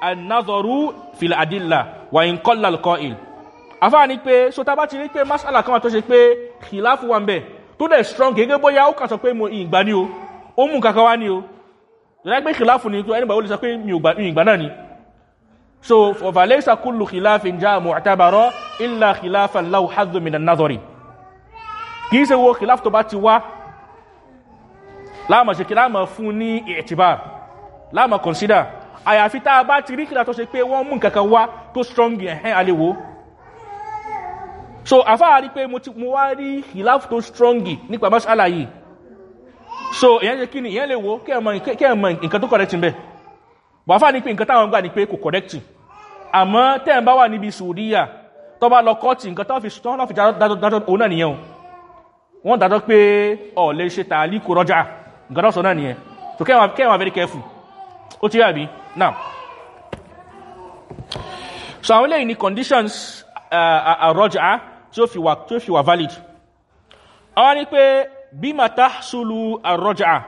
an-nadharu fil adilla wà ń kọ́lá lọ́kọ́ il afá ní pé so tá bá ti rí pé masala kan wà tó ṣe pé khilaf wà ń bẹ̀ tó dẹ̀ strong gẹ́gẹ́ bóyá ó kà sọ pé mo ìgbà ní o ó mú kankan wá ní o. Tó pé khilaf ní tó ẹnìgbà ó lè sọ pé mi ìgbà náà ni. So falaysa kullu khilafin jaa mu'tabara illa khilafan lahu hadhu min an-nadhari kì í ṣe wo khilaf tó bá ti wá láàmà ṣe kí láàmà fún ní i'tibar láàmà consider àyàfi tá a bá ti rí khilaf tó ṣe pé wọ́n mú kankan wá tó strong ẹ̀hẹ́n aléwo so àfáà rí pé mo wá rí khilaf tó strong nípa masala yìí. So èyàn ṣe kí ni? Èyàn lè wo kí ẹ mọ nǹkan tó correct ń bẹ́ẹ̀ wà fà ní pé nǹkan táwọn gbà ní pé kò correct. Àmọ́ tẹ́ẹ̀ bá wà níbi sùúríyà tó bá lọ kọ́ọ̀tì nǹkan tó fi tán láfi dájọ́ òun náà nǹkan so kẹ́wàá very careful ó ti yàbí now so àwọn eléyìí ni conditions àrọ́jà tí ó fi wà valid. Àwọn ni pé bí mata sulu àrọ́jà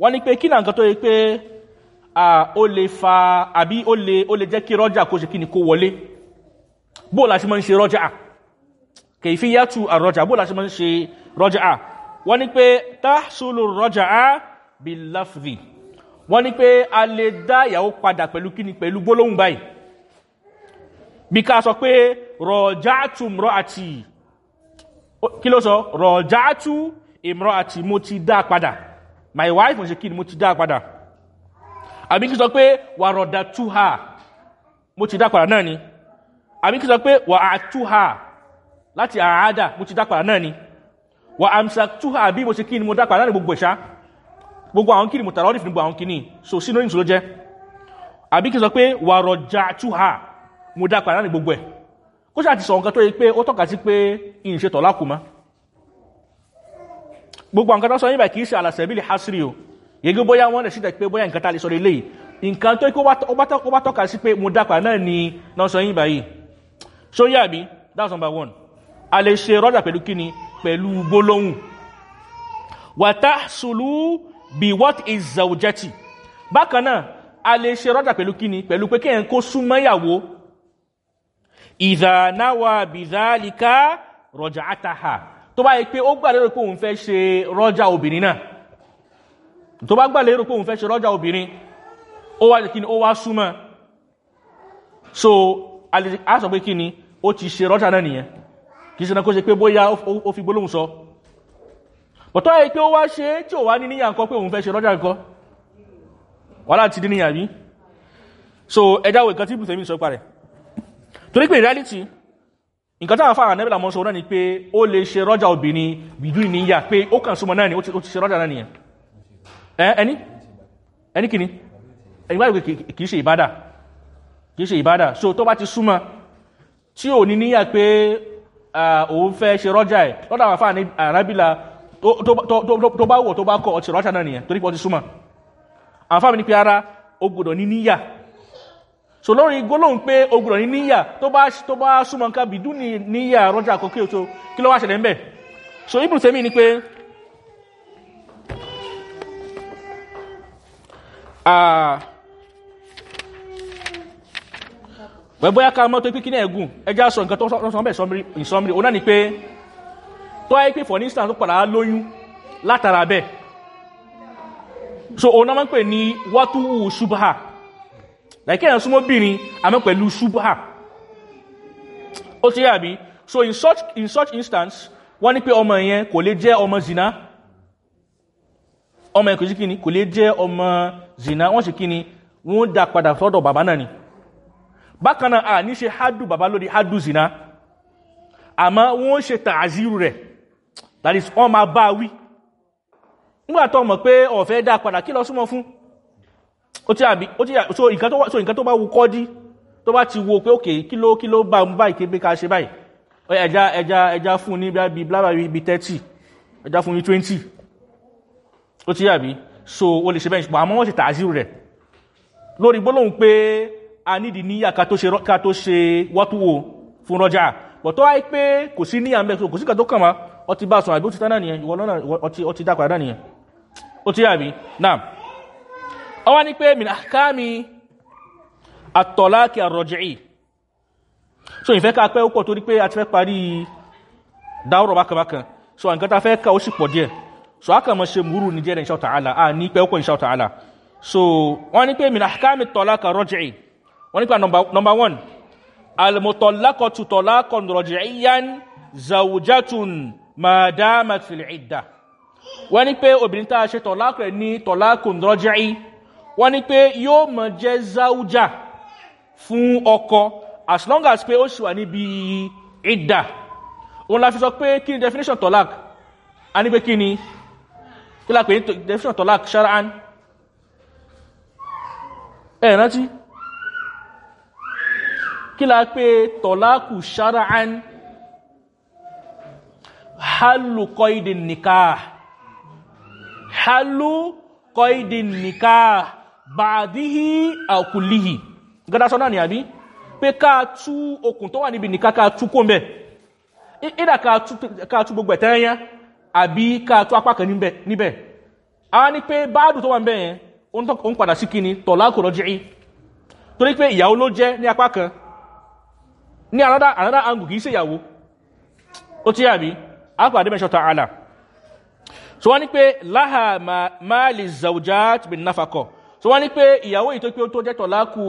wọ́n ni pé kí náà nǹkan tó yẹ pé ó lè fa àbí ó lè ó lè jẹ́ kí rọ́jà kó ṣe kí ni kó wọlé? Bóò láti mọ́ ń ṣe rọ́jà kèyí fi yàtù àrọ́jà bóò láti mọ́ ń ṣe rọ́jà wọ́n ní pé tahsulu rọ́jà bí láfdì wọ́n ní pé a lè dá ìyàwó padà pẹ̀lú kí ni pẹ̀lú gbólóhùn báyìí. Bí ká sọ pé rọ̀játù mrọ́ àti kí ló sọ? Rọ̀játù ìmrọ́ àti mo ti dá padà. My wife mo ṣe kí ni mo ti dá padà. Àbí kí sọ pé wà rọ̀dà túhà mo ti dápàdà náà ni. Àbí kí sọ pé wà á túhà láti àádà mo ti dápàdà náà ni. Wà àmsà túhà àbí mo ti kí ni mo dápàdà náà ni gbogbo ẹ̀ṣá gbogbo àwọn kí ni mo tàrà ọ́dì fún gbogbo àwọn ni so sínú ìṣòro jẹ́. Àbí kí sọ pé wà rọ̀jà túhà mo dápàdà náà ni gbogbo ẹ̀. Kó ṣáà ti sọ nǹkan tó yẹ pé ó tọ́ka sí pé ìyìnṣe tọ̀ lákùmá gbogbo àwọn kan tó sọ yín bá kì í ṣe àlàsẹ̀bílì hasri o. Yẹ́gẹ́ bóyá wọ́n lè ṣíta pé bóyá nǹkan tá lè sọ lè léyìí. Nǹkan tó ó bá tọ́ka sí pé mo dápa náà ni náà sọ yín báyìí. So bí that's number one. A lè ṣe rọ́jà pẹ̀lú kíni? Pẹ̀lú gbólóhùn. Wàtá sùlù bí what is zawjati. Bákan náà a lè ṣe rọ́jà pẹ̀lú kíni? Pẹ̀lú pé kéèyàn kó súnmọ́yàwó ìdánáwà bìdálíkà rọ̀jà àtàhà tó bá yẹ pé ó gbà lérò pé òun fẹ́ ṣe rọ́jà obìnrin náà. Tó bá gbà lérò pé fẹ́ ṣe rọ́jà obìnrin ó wá kí ni ó wá súnmọ́. So a sọ pé kí ni ó ti ṣe rọ́jà náà nìyẹn. Náà kó ṣe bọ̀tọ́ ẹ̀ pé ó wá ṣe tí ò wá ní níyà nǹkan pé òun fẹ́ ṣe rọ́jà nǹkan wà láti dín níyà bí so ẹjáwò nǹkan tí ibùsẹ̀ mi sọ parẹ̀. Torí pé reality nǹkan táwọn fáwọn anẹ́bìlà mọ́ sọ náà ni pé ó lè ṣe rọ́jà obìnrin bìdú níyà pé ó kàn súnmọ́ náà ni ó ti ṣe rọ́jà náà nìyẹn. Ẹni? Ẹni kìíní? Ẹni bá kìí ṣe ìbádà. Kìí ṣe ìbádà. So tó bá ti súnmọ́ tí ò ní níyà pé òun fẹ́ ṣe rọ́jà ẹ̀ wà fáà ní àrábìlà tó bá wọ̀ tó bá kọ̀ ọ̀tí rọ́jà náà nìyẹn torí pọ̀ ti súnmọ́. Àǹfààní ní pé ara ó ní níyà. So lórí gbólóhùn pé ó gbọ́dọ̀ ní níyà tó bá súnmọ́ nǹkan bìdú ní níyà rọ́jà àkọ́kẹ́ tó kí ló wá ṣẹlẹ̀ ń bẹ̀ so ibùn tẹ́mí ni pé wẹ́bọ́yá ká mọ́ tó pí kí ní ẹ̀gùn ẹjá sọ nǹkan tó sọ bẹ̀ ìsọmìrì o náà ni pé tó ẹ́ pé for instance padà lóyún látara bẹ́ so o náà máa ní wọ́túwù ṣubha like èèyàn súnmọ́ bìnrin àmọ́ pẹ̀lú ṣubha ó ti yà bí so in such in such instance wọ́n ní pé ọmọ yẹn kò lè jẹ́ ọmọ zina. Ọmọ yẹn kò sí kíni kò lè jẹ́ ọmọ zina. Wọ́n sì kíni wọ́n dá padà sọ́dọ̀ bàbá náà ni. Bákan náà à ní ṣe hádù bàbá lórí hádù zina. Àmọ́ wọ́n ṣe tààzírù rẹ̀ that is wọ́n máa bá wí. Nígbà tó mọ̀ pé ọ̀fẹ́ dá padà kí lọ súnmọ́ fún? Ó ti àbí ó ti àbí so nǹkan tó bá wu kọ́dí tó bá ti wo pé òkè kí ló kí ló bá mú báyìí kébé ká ṣe báyìí? Ẹja ẹja ẹja fún ní bí blábà bí thirty. Ẹja fún ní twenty. Ó ti àbí? So ó lè ṣe bẹ́ẹ̀ ṣùgbọ́n àmọ́ wọ́n ti tààzírù rẹ̀. Lórí gbólóhùn pé a nídi níyà ká tó ṣe ká tó ṣe wọ́túwò fún rọ́jà. Bọ̀ tó wáyé pé kò sí níyà mẹ́ kò sí kan tó kàn wá ọtí bá sùn àbí ó ti tán náà nìyẹn? Ìwọ lọ́nà ọtí náà nìyẹn. Ó ti yàbí náà ọwá ní pé min àkámi àtọ̀láàkì àrọ̀jẹ̀ì so ìfẹ́ ká pẹ́ púpọ̀ torí pé a ti fẹ́ parí dáwọ̀rọ̀ bákanbákan so nǹkan ta fẹ́ ká ó sì pọ̀ díẹ̀. So a kàn mọ́ ṣe múrù ní jẹ́rẹ̀ insha ta'ala. A ní pẹ́ púpọ̀ insha ta'ala ma damat fil idda. Wọ́n ní pé obìnrin tá a ṣe tọ̀láàkù rẹ̀ ní tọ̀láàkùn rọ́jẹ́í wọ́n ní pé yóò mọ̀ jẹ́ záújà fún ọkọ as long as pé ó ṣì wà níbi ìdà òun la fi sọ pé kí ni definition tọ̀láàk a ní pé kí ni? Kí la pè ní definition tọ̀láàk shara'an ẹ̀ rántí? Kí la pè tọ̀láàkù shara'an halu qaidin nikah. Halu qaidin nikah. Ba'dihi aw kullihi. Gada sọ náà ni àbí? Pé ká tú okùn tó wà níbi nìká ká tú kó mẹ́ ìdá ká tú gbogbo ẹ̀tẹ́rẹ́yá àbí ká tú apá kan níbẹ̀ a ní pé báàdù tó wà ń bẹ̀ yẹn ó ń padà sí kíni? Tọ̀lá kò rọ́jì torí pé ìyàwó ló jẹ́ ní apá kan. Ní another another angle kìí ṣe ìyàwó. Ó tí àbí àpàdé mẹ́ṣọ́ ta'ala. So wọ́n ní pé láhà máa lè zaujat bin nafakọ̀ so wọ́n ní pé ìyàwó yìí tó pé ó tó jẹ́ tọ̀lákù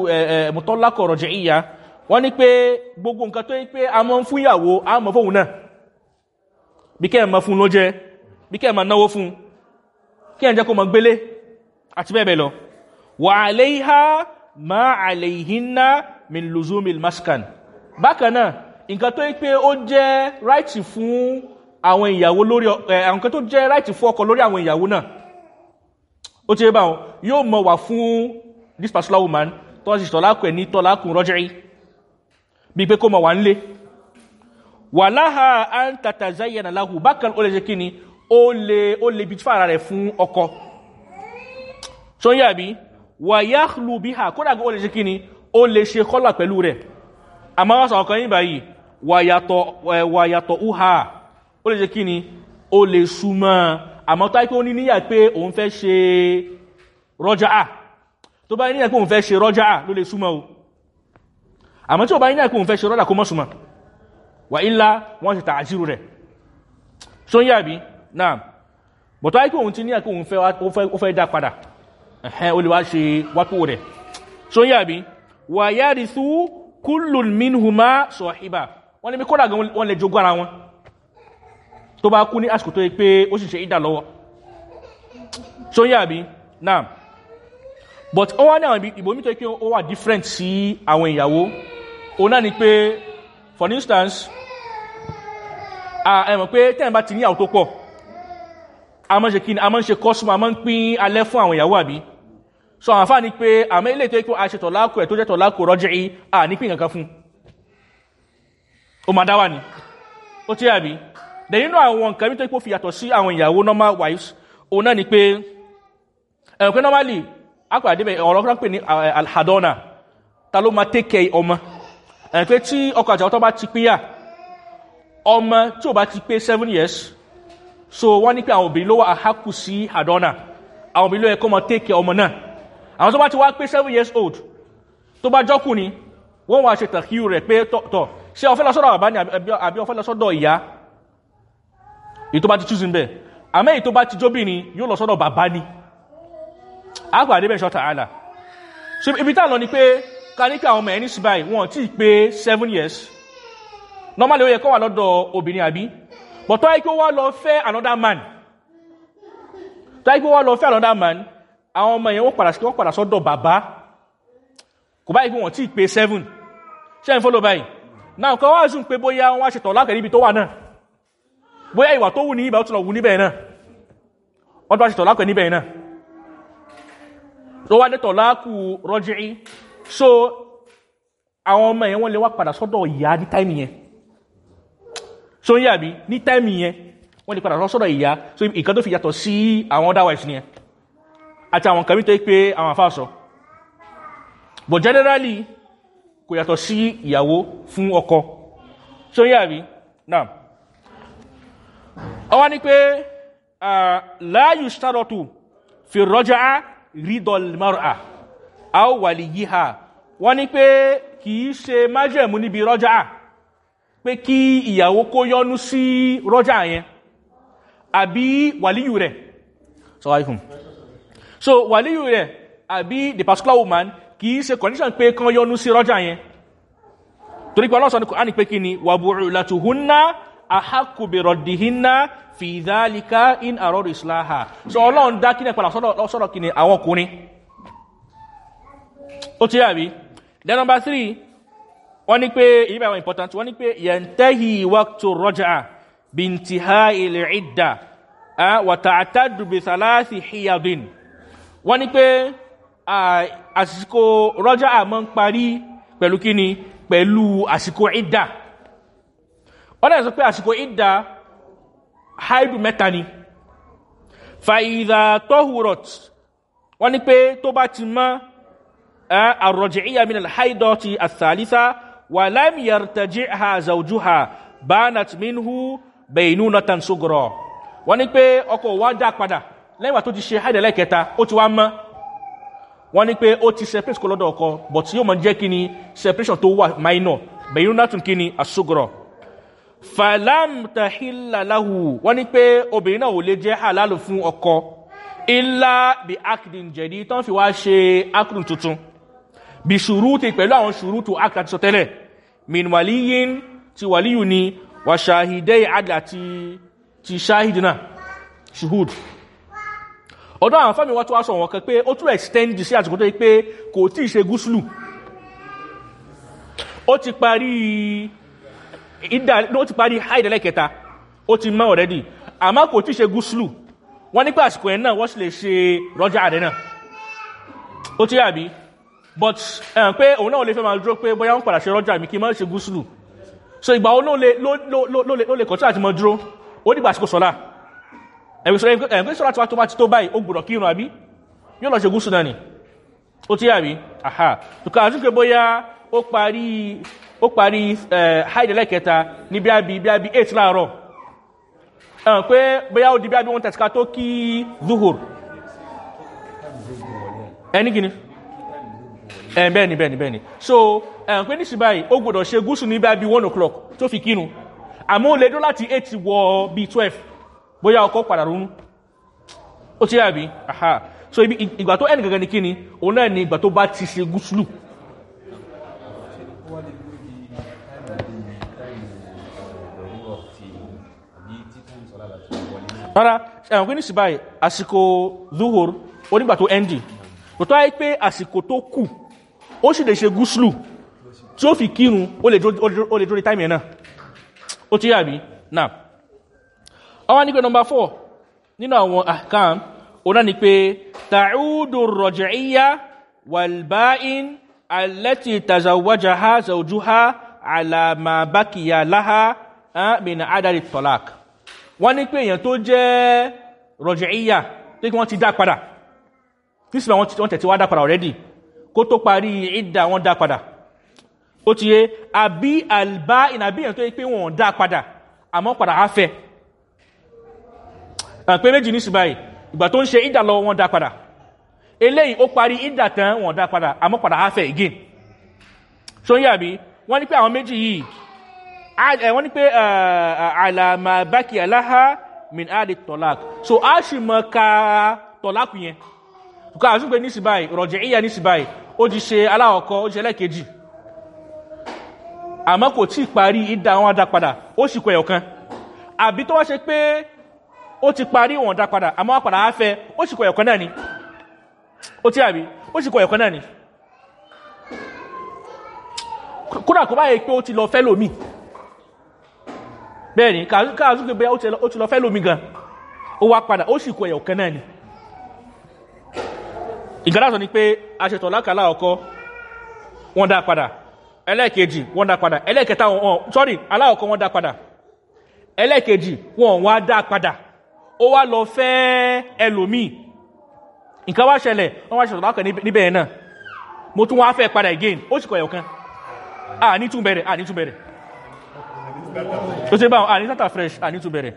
mùtọ́lákọ̀ rọ̀jẹ̀ ìyá wọ́n ní pé gbogbo nǹkan tó yí pé a mọ́ fún ìyàwó a mọ́ fóun náà. Bí kẹ́ mọ́ fún ló jẹ́ bí kẹ́ mọ́ náwó fún kí ẹ̀ jẹ́ kó mọ́ gbélé àti bẹ́ẹ̀ bẹ́ẹ̀ lọ. Wà àléhà má àléhìnà min luzumil maskan. Bákan náà nǹkan tó yí pé ó jẹ́ ráìtì fún àwọn ìyàwó lórí àwọn nǹkan tó jẹ́ ráìtì fún ọkọ lórí àwọn ìyàwó náà. Ó ti rí báwọn yóò mọ wà fún this particular woman tó ń ṣe tọ́lákù ẹ̀ ní tọ́lákù rọ́jẹ́rí bí pé kó mọ̀ wà ń lé wà láha ń tàtà zayyana láhù bákan ó lè ṣe kíni? Ó lè ó lè bí fàrà rẹ̀ fún ọkọ. Tó ń yàbí wà yá lù bí ha kódà ó lè ṣe kíni? Ó lè ṣe kọ́là pẹ̀lú rẹ̀. Àmọ́ wọ́n sọ ọkàn yín báyìí. Wà yàtọ̀ wà yàtọ̀ uha ó lè ṣe kíni ó lè súnmọ́. Àmọ́ tó áìpé ó ní níyà pé òun fẹ́ ṣe rọ́jà à tó bá ní níyà pé òun fẹ́ ṣe rọ́jà à ló lè súnmọ́ o. Àmọ́ tí ó bá ní níyà pé òun fẹ́ ṣe rọ́jà kó mọ́ súnmọ́. Wà ílá wọ́n ṣe tààjírù rẹ̀. Ṣó ń yàbí náà bọ̀ tó ti pé òun gan wọ́n lè jogún ara wọn tó bá kú ní àsìkò tó yẹ pé ó sì ṣe ìdà lọ́wọ́. So yà bí náà but ó wá ní àwọn ìbò mi tó yẹ pé ó wà different sí àwọn ìyàwó. Ó náà ni pé for instance ẹ̀mọ̀ pé tẹ́yìn bá ti ní ìyàwó tó pọ̀ a mọ́ ṣe kí ni a mọ́ ṣe kọ́sùmọ̀ a mọ́ ń pín alẹ́ fún àwọn ìyàwó àbí? So àwọn àfáà ni pé àmọ́ ilé tó yẹ pé a ṣe tọ̀láàkù ẹ̀ tó jẹ́ tọ̀láàkù rọ́jì à ní pín kankan fún ó máa dá wà ní. Ó tí àbí dẹ̀ nínú àwọn nǹkan mi tó kó fi yàtọ̀ sí àwọn ìyàwó normal wives. Òun náà ni pé ẹ̀rọ pé normally apàdé bẹ̀ ọ̀rọ̀ kan pè ní alhadona. Ta ló máa care ọmọ? Ẹ̀rọ pé tí ọkọ̀ àti tó bá ti pínyà ọmọ tí ò bá ti pé seven years so wọ́n ní pé àwọn obìnrin ló wà àhákù sí hadona. Àwọn obìnrin ló yẹ kó máa care ọmọ náà. Àwọn tó bá ti wá pé seven years old tó bá jọ́kùnrin wọ́n wá ṣe tàkíù rẹ̀ pé tọ̀ ṣé ó fẹ́ lọ sọ́dọ̀ bàbá ni àbí- àbí ó fẹ́ lọ sọ́dọ̀ ìyá èyí tó bá ti chúùsì ń bẹ̀. Àmẹ́ èyí tó bá ti jóbìnrin yóò lọ sọ́dọ̀ bàbá ní àgbàdé bẹ̀ ṣọ́ta àlà so ibi tá lọ ni pé ká ní kí àwọn ọmọ ẹ̀ ní sí báyìí wọn tí ì pé seven years. Normally ó yẹ kó wà lọ́dọ̀ obìnrin àbí? But tó yẹ kí ó wá lọ fẹ́ another man tó yẹ kí ó wá lọ fẹ́ another man àwọn ọmọ yẹn wọ́n padà wọ́n padà sọ́dọ̀ bàbá. Kò báyìí pé wọ́n tí ì pé seven. Ṣé ń fọ́lọ́ báyìí? Náà kan wá sùn pé bóyá wọ́n á ṣe tọ̀láàkì níbi tó wà náà bóyá ìwà tó wù ní ibà ó tún lọ wù níbẹ̀ náà. Wọ́n tó wá ṣe tọ̀láàkì níbẹ̀ náà. Tó wá dé tọ̀láàkù rọ́jìí so àwọn ọmọ yẹn wọ́n lè wá padà sọ́dọ̀ ìyá ní táìmì yẹn. So ń yàbí ní táìmì yẹn wọ́n lè padà sọ́dọ̀ ìyá. So nǹkan tó fi yàtọ̀ sí àwọn otherwise nìyẹn. Àti àwọn kàmí tó yẹ pé àwọn àfáà sọ. But generally kò yàtọ̀ sí ìyàwó fún ọkọ. So ń yàbí náà ọwá ní pé láàyù stárọ̀tù fi rọ́jà rídọ̀lmọ́ra a ó wà lè yí ha wọ́n ní pé kì í ṣe májẹ̀mú níbi rọ́jà pé kí ìyàwó kó yọnú sí rọ́jà yẹn àbí wàlíyù rẹ̀. So wàlíyù rẹ̀ àbí the particular woman kì í ṣe condition pé kán yọnú sí rọ́jà yẹn. Torí pé ọlọ́sọ̀ ní kò á ní pé kí ni wàbùrù látùhúnná àhákùbìrọ̀dìhínná fi ìdálíká in àrọ́rù ìsìláhà so ọlọ́run dá kíni padà sọ́dọ̀ kíni àwọn ọkùnrin. Ó ti yàbí then number three wọ́n ní pé èyí bá wọn important wọ́n ní pé yẹntẹ́hì wákàtò rọ́jà bìntìhá ilẹ̀ ìdá wàtà àtàdùbì sàlásì hiyadin. Wọ́n ní pé àsìkò rọ́jà àmọ́ ń parí pẹ̀lú kíni? Pẹ̀lú àsìkò ìdá wọ́n dẹ̀ sọ pé àsìkò ìdá haidu mẹ́ta ni. Fàìdà tọ́hùrọ̀t wọ́n ní pé tó bá ti mọ́ àrọ̀jìíyà min alhaidọ́ti àthàlítà wà lámìyar tàjí ha zaujú ha bánat minhu bẹ̀inú na tan sógọrọ̀ wọ́n ní pé ọkọ̀ wá dá padà lẹ́wà tó ti ṣe kẹta ó ti wá mọ́. Ti wà falam tahilla lahu. Wọ́n ní pé obìnrin náà ò lè jẹ́ halalu fún ọkọ ilá bí akdin jẹ̀dí tán fi wá ṣe akdun tuntun. Bí ṣùrútì pẹ̀lú àwọn ṣùrútù akdà ti sọ tẹ́lẹ̀. Min waliyin ti waliyu ni wa ṣahidai adà ti ti ṣahid náà. Ṣuhud ọdọ́ àwọn fẹ́mi wọ́n tó wá sọ wọn kan pé ó tún extend sí àsìkò tó pé kò tí ṣe gúúsùlù ó ti parí ìdá ló ti parí haidẹ̀lẹ́ kẹta ó ti mọ́ ọ̀rẹ́dì àmá kò tí ṣe gúúsùlù wọ́n nípa àsìkò ẹ̀ náà wọ́n sì lè ṣe rọ́jà àdẹ́ náà. Ó ti yàbí but ẹ̀hàn pé òun náà lè fẹ́ máa dúró pé bóyá wọ́n padà ṣe rọ́jà mi kí mọ́ ṣe gúúsùlù so ìgbà ó ló lè kọ̀tí àti mọ́ dúró? Ó dìgbà àsìkò sọ́lá. Ẹ̀hàn pé sọ́lá tó bá ti tó báyìí ó gbọ́dọ̀ kírun àbí? Yóò lọ ṣe gúúsù náà ni. Ó ti yàbí aha. Àti pé bóyá ó parí ó parí haidẹ̀lẹ́ kẹta ní bí i bí i 8 láàárọ̀. Ẹ̀hàn pé bóyá ó di bí i 1 tẹ̀síká tó kí zuhur. Ẹni gini ẹ̀ bẹ́ẹ̀ni bẹ́ẹ̀ni bẹ́ẹ̀ni so ẹ̀hàn pé ní sí báyìí ó gbọ́dọ̀ ṣe gúúsù ní bí i 1 o'clock tó fi kínu àmọ́ ó lè dó láti 8 wọ bí 12 bóyá ọkọ̀ padà rúnú ó ti yàbí aha. So ìgbà tó ẹni gangan ní kíni? Òun náà ni ìgbà tó bá ti ṣe gúúsùlù rárá ẹ̀wọ̀n pé ní síbáyì àsìkò zuhur onígbà tó ẹ́ndì tó tó ayé pé àsìkò tó kù ó sì lè ṣe gúúsùlù. Tí ó fi kírun ó lè dúró táìmì ẹ̀ náà. Ó ti yàbí náà ọwá ní pé nọmbà 4 nínú àwọn àkàm ọ̀nà ni pé tàúdù rọ̀jẹ̀íyá wàlbáin alẹ́tì tàzàwájá ha zàójú ha alàmàbákìyà láha min adari tọ́lák wọ́n ní pé èèyàn tó jẹ́ rọ̀jẹ̀íyà tí wọ́n ti dá padà. Nísìlẹ̀ wọ́n tẹ̀ tí wá dá padà already. Kó tó parí ìdá wọ́n dá padà. Ó ti yé àbí albáin àbí èèyàn tó yẹ pé wọ́n dá padà àmọ́ padà á fẹ́. Pé méjì ní síbáyìí ìgbà tó ń ṣe ìdà lọ wọn dá padà. Eléyìí ó parí ìdà tán wọn dá padà àmọ́ padà á fẹ́ again. Ṣó ń yàbí wọ́n ní pé àwọn méjì yìí wọ́n ní pé àlàmà bákì aláha min adi tọ́lák so a sì mọ ka tọ́lák yẹn. Tukọ̀ àzúgbé ní síbáyì rọ̀jẹ̀ ìyà ní síbáyì ó ti ṣe aláwọ̀kọ́ ó ti ṣe ẹlẹ́kejì àmọ́ kò tí ì parí ìdá wọn dá padà ó sì kọ ẹ̀yọ̀kan. Àbí tó wá ṣe pé ó ti parí wọn dá padà àmọ́ wá padà á fẹ́ ó sì kọ ẹ̀yọ̀kan náà ni. Ó tí àbí? Ó sì kọ ẹ̀yọ̀kan náà ni. Kódà kó báyìí pé ó ti lọ fẹ́ lómi bẹ́ẹ̀ ni káàzú pé bẹ́ẹ̀ ó ti lọ fẹ́ lómi gan. Ó wá padà ó sì kọ ẹ̀yọ̀kan náà ni. Ìgbàdásọ ni pé aṣètò lákàlá ọkọ wọn dá padà. Ẹlẹ́ẹ̀kejì wọ́n dá padà. Ẹlẹ́ẹ̀kẹta wọn sorry aláwọ̀kọ́ wọ́n dá padà. Ẹlẹ́ẹ̀kejì wọn wá dá padà. Ó wá lọ fẹ́ ẹlòmíì nǹkan wá ṣẹlẹ̀ wọ́n wá ṣẹlẹ̀ lákọ̀ níbẹ̀ náà. Mo tún wá fẹ́ padà again. Ó sì kọ̀ tún bẹ̀rẹ̀ à ní tún ó ti bá wọn à ní tata fresh à ní tún bẹ̀rẹ̀.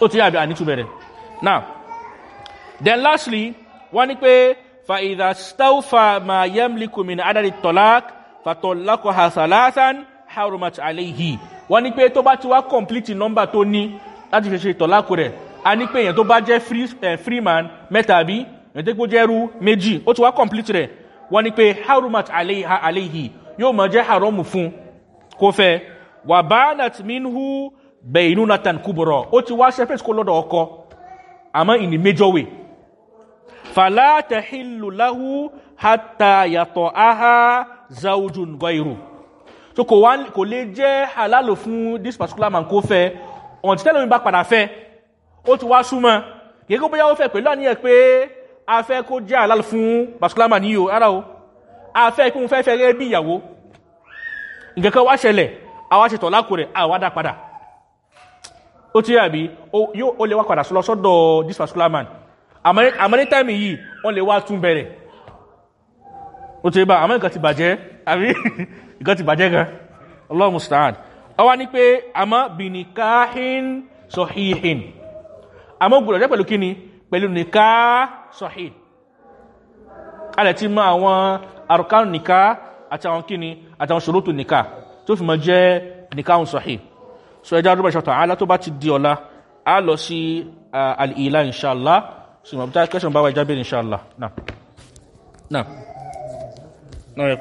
Ó ti yàbí à ní tún bẹ̀rẹ̀? Now then lastly wọ́n ní pé fa ìdá staufa ma yamliku min adadi tolak fatọ̀lákọ̀ hasalasan harumat alayhi. Wọ́n ní pé tó ti wá complete number tó ní láti fi ṣe ìtọ̀lákọ̀ rẹ̀ a ní pé èyàn tó bá eh, free man mẹ́ta bí èyàn tó jẹ́ rú méjì ti wá complete rẹ̀. Wọ́n ní pé harumat alayhi yóò mọ̀ jẹ́ haramu fún kó fẹ́ wà bá minhu bẹ̀yìnú nathan kuburo ó ti wá separate kó lọ́dọ̀ ọkọ àmọ́ in a major way. Fàlá tẹ̀hìlù láhù hátà yàtọ̀ áhá zaujun gọ́ìrù so kò wá kò lè jẹ́ halálò fún this particular man kó fẹ́. Ọ̀n tí tẹ́lẹ̀ mi bá padà fẹ́ ó ti wá súnmọ́. Kìí kó bóyá ó fẹ́ pẹ̀lú àníyàn pé a fẹ́ kó jẹ́ halálò fún particular man yíò ara o. A fẹ́ kó fẹ́ fẹ́ rẹ́ bí ìyàwó. Kan wá ṣẹlẹ̀ àwa ṣe tọ̀ lákò rẹ̀ àwa dá padà. Ó ti yàbí ó lè wá padà lọ sọ́dọ̀ this particular man. Àmọ́ ní táìmì yìí wọ́n lè wá tún bẹ̀rẹ̀. Ó ti bá àmọ́ nǹkan ti bàjẹ́ allah musta'an. Ọwá ní pé àmọ́ bìnìkáhín sọ̀híhìn àmọ́ gbọ́dọ̀ jẹ́ pẹ̀lú kíni? Pẹ̀lú nìká sọ̀híhìn a lè ti mọ àwọn arkan nìká àti àwọn kíni? Àti àwọn ṣòrótò nìká tó fi mọ jẹ́ nìkáhùn sọ̀híhìn so ẹjá rúbà ṣọ̀tọ̀ àálá tó bá ti di ọ̀la a lọ sí al'ila inṣàlá so ìmọ̀ bí kẹsàn bá ìjábẹ̀ inṣàlá náà náà náà yẹ.